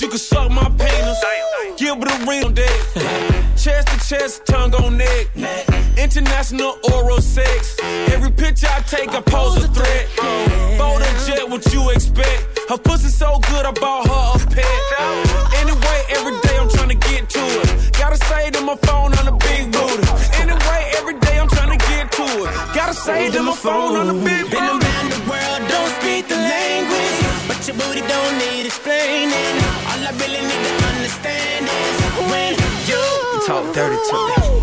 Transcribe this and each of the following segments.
you can suck my penis. Give it a ring on deck. chest to chest, tongue on neck. International oral sex. Every picture I take, I pose a threat. Bold and jet, what you expect? Her pussy so good, I bought her a pet. Anyway, every day I'm trying to get to it. Gotta say to my phone on the big booty. Anyway, every day I'm trying to get to it. Gotta say to my phone on the big dirty to me.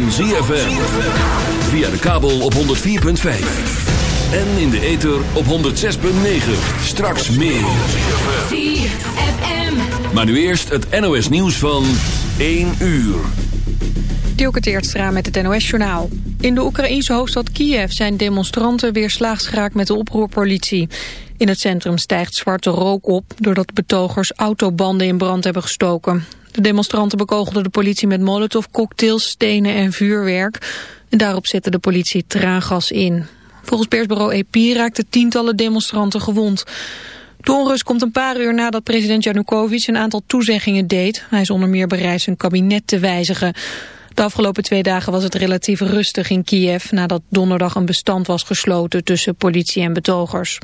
Van ZFM. Via de kabel op 104.5. En in de ether op 106.9. Straks meer. ZFM. Maar nu eerst het NOS nieuws van 1 uur. Dielke Teertstra met het NOS-journaal. In de Oekraïense hoofdstad Kiev zijn demonstranten weer slaags geraakt met de oproerpolitie. In het centrum stijgt zwarte rook op doordat betogers autobanden in brand hebben gestoken. De demonstranten bekogelden de politie met molotovcocktails, stenen en vuurwerk. En daarop zette de politie traangas in. Volgens persbureau EP raakten tientallen demonstranten gewond. De onrust komt een paar uur nadat president Janukovic een aantal toezeggingen deed. Hij is onder meer bereid zijn kabinet te wijzigen. De afgelopen twee dagen was het relatief rustig in Kiev... nadat donderdag een bestand was gesloten tussen politie en betogers.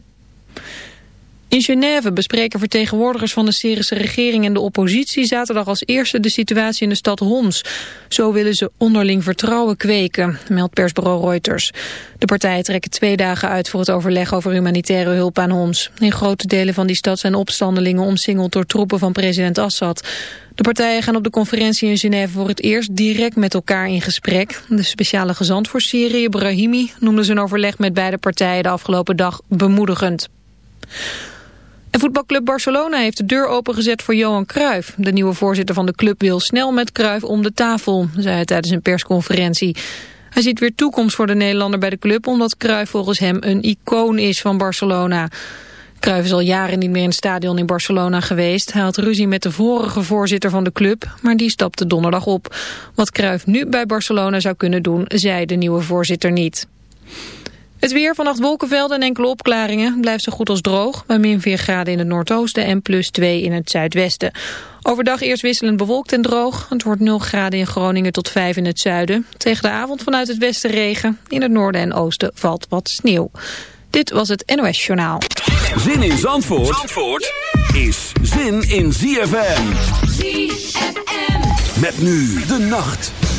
In Genève bespreken vertegenwoordigers van de Syrische regering en de oppositie zaterdag als eerste de situatie in de stad Homs. Zo willen ze onderling vertrouwen kweken, meldt persbureau Reuters. De partijen trekken twee dagen uit voor het overleg over humanitaire hulp aan Homs. In grote delen van die stad zijn opstandelingen omsingeld door troepen van president Assad. De partijen gaan op de conferentie in Genève voor het eerst direct met elkaar in gesprek. De speciale gezant voor Syrië, Brahimi, noemde zijn overleg met beide partijen de afgelopen dag bemoedigend. En voetbalclub Barcelona heeft de deur opengezet voor Johan Cruijff. De nieuwe voorzitter van de club wil snel met Cruijff om de tafel, zei hij tijdens een persconferentie. Hij ziet weer toekomst voor de Nederlander bij de club... omdat Cruijff volgens hem een icoon is van Barcelona. Cruijff is al jaren niet meer in het stadion in Barcelona geweest. Hij had ruzie met de vorige voorzitter van de club, maar die stapte donderdag op. Wat Cruijff nu bij Barcelona zou kunnen doen, zei de nieuwe voorzitter niet. Het weer, vannacht wolkenvelden en enkele opklaringen. Blijft zo goed als droog. Bij min 4 graden in het noordoosten en plus 2 in het zuidwesten. Overdag eerst wisselend bewolkt en droog. Het wordt 0 graden in Groningen tot 5 in het zuiden. Tegen de avond vanuit het westen regen. In het noorden en oosten valt wat sneeuw. Dit was het NOS Journaal. Zin in Zandvoort, Zandvoort is zin in ZFM. ZFM. Met nu de nacht.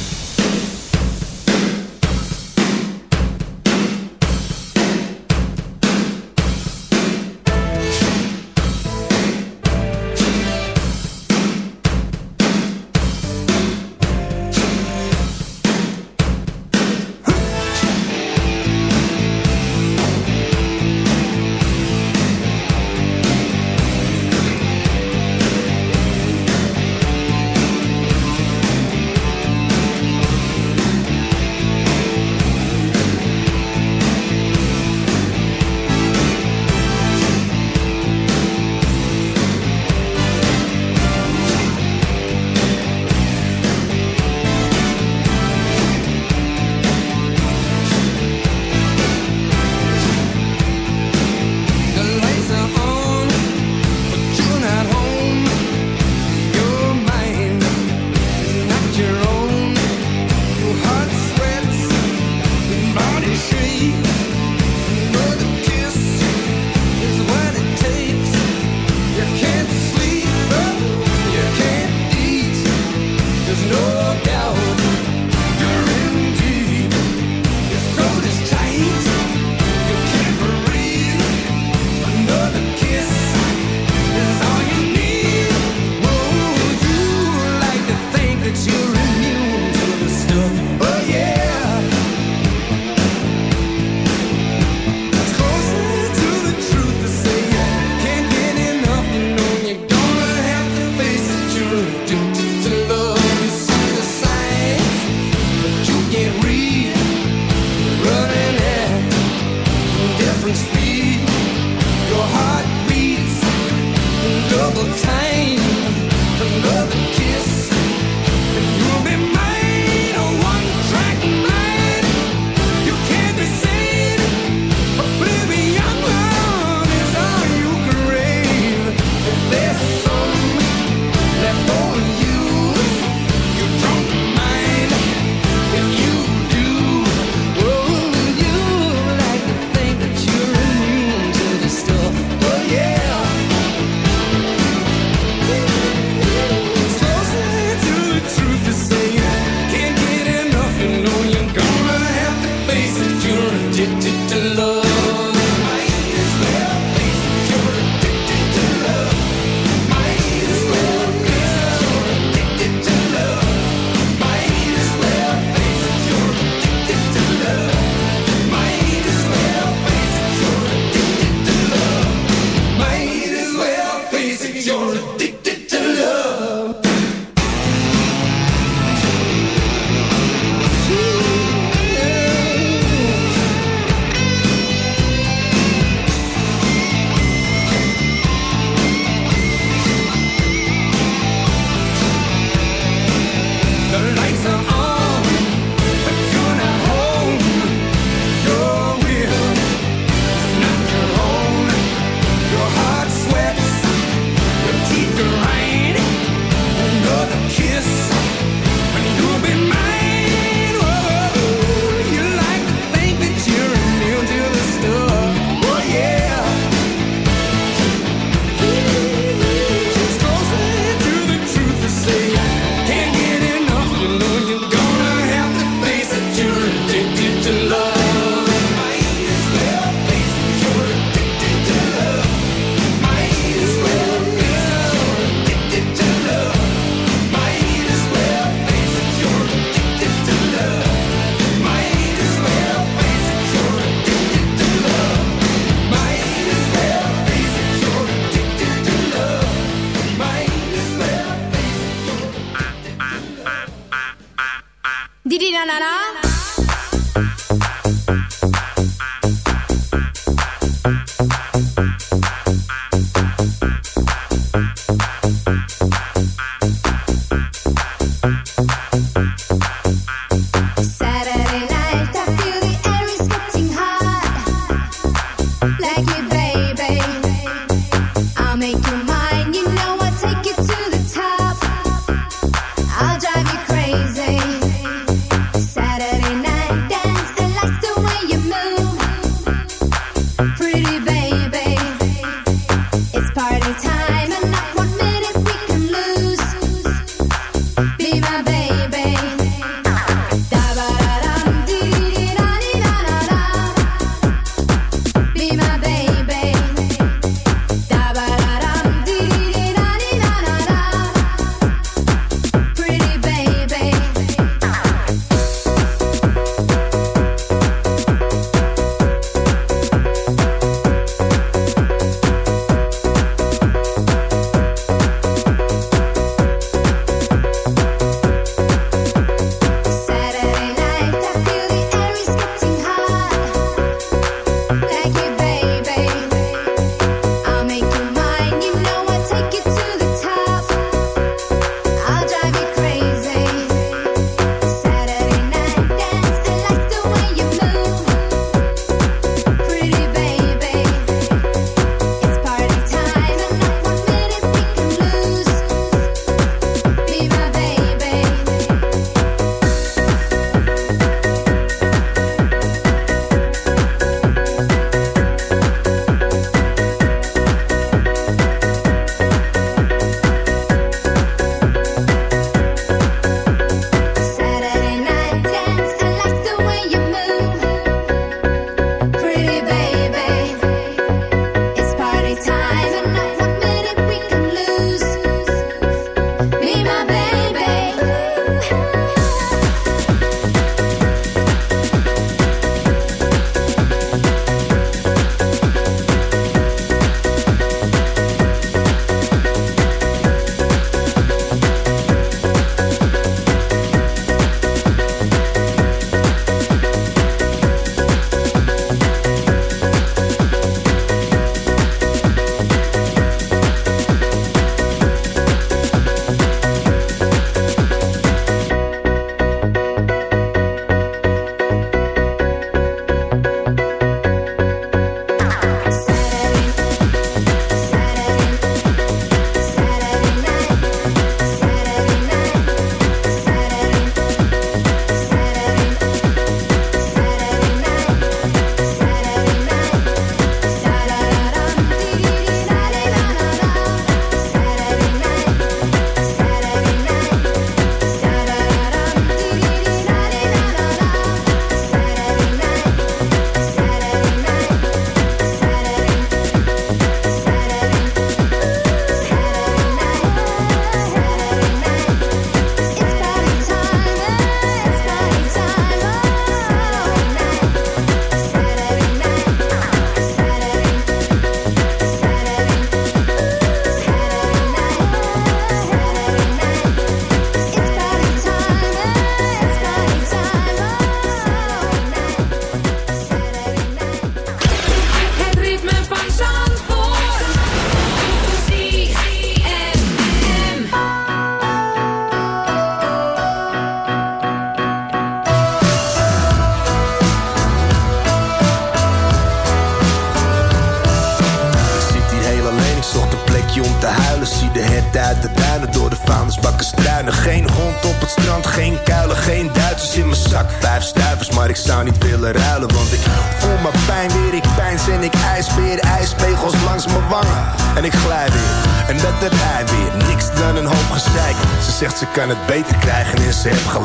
Beter krijgen en ze heeft gelijk.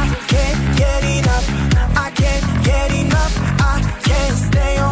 I can't get enough. I can't get enough. I can't stay on